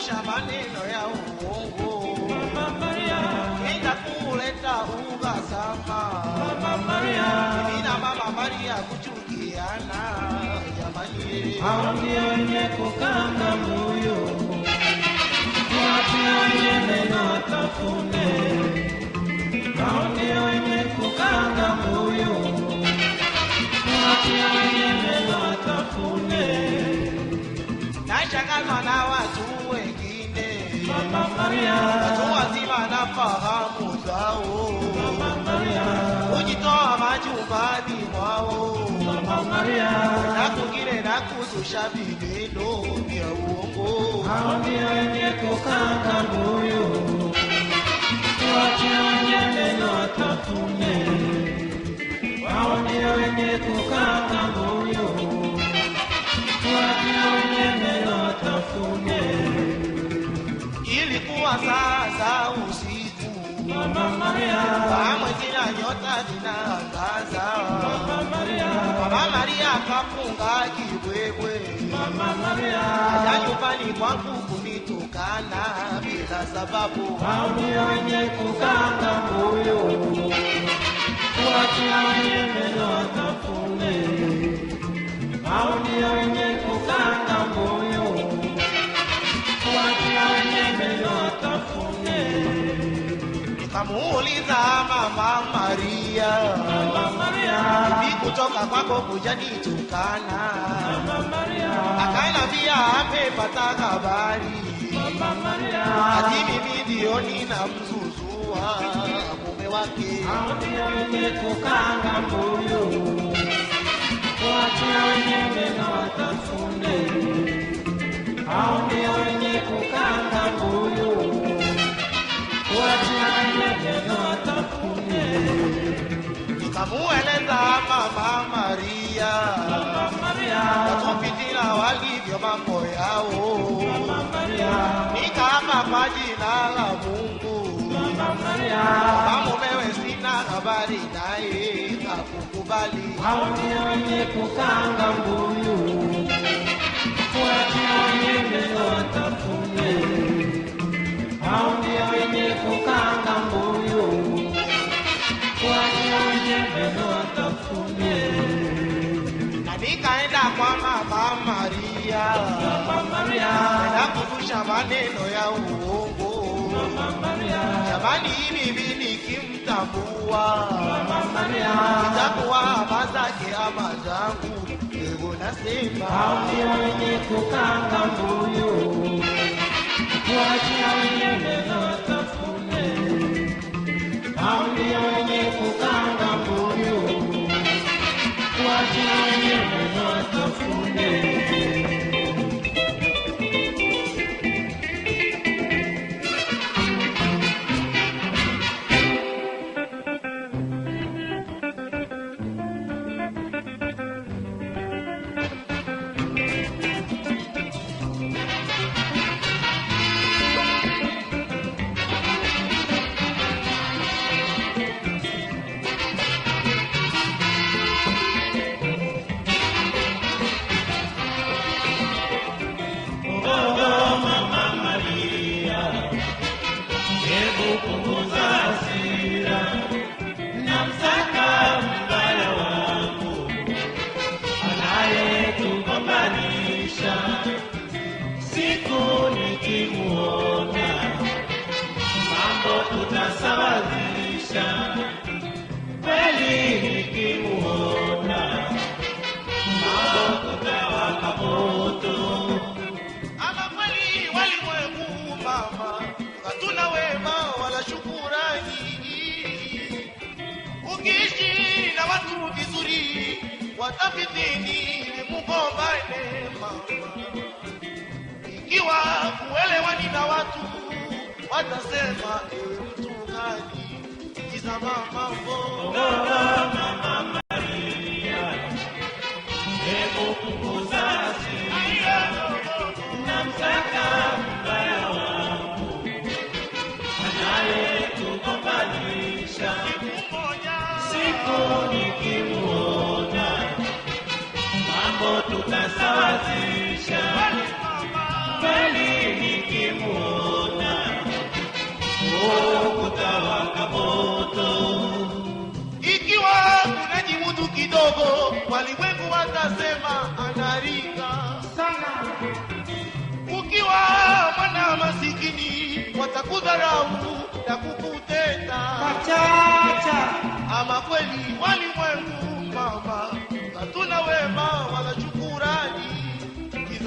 kuzusha maneno ya uongo, Mama Maria, enda kuleta uhasama. Mama Maria, Mimi na mama Maria kuchukiana, jamani. hao ndio wenye kukanga moyo, wapi wenye neno watafune, hao ndio wenye kukanga moyo, wapi wenye neno watafune. Nashangazwa na majumbani mwao Mama Maria, uongo. hao ndio wenye kukanga moyo, wapi wenye meno watafune, hao ndio wenye kukanga moyo, wapi wenye meno watafune. Ilikuwa saa za usiku, Mama Maria, mwezi na nyota zinaangaza. Akafunga kibwebwe, Mama Maria, nyumbani kwangu kunitukana bila sababu. wenye kukanga moyo, wapi meno ndio wenye kukanga moyo, wapi meno watafune. kamuuliza mama Maria, Maria, vipi kutoka kwako kuja nitukana? Mama Maria, Akaniambia amepata habari ati mimi ndio ninamzuzua mume wake. hao wenye kukanga moyo, wapi wenye meno watafune. Walivyo mambo yao, Mama Maria, nikaapa kwa jina la Mungu Mama Maria, kama mumewe sina habari naye kakukubali. hao ndio wenye kukanga mbuyu, wapi wenye maneno ya uongo. Jamani, mimi nikimtambua. Itakuwa ama zake ama zangu, leo nasema. Wenye kukanga mbuyu, wapi wenye vizuri, watafidhini mugombane mama. Ikiwa kuelewani na watu, watasema mtu gani? Tizama mambo tutasawazisha kweli kidogo walimwengu watasema anarika. Sana. Ukiwa mwana masikini watakudharau na kukuteta ama kweli walimwengu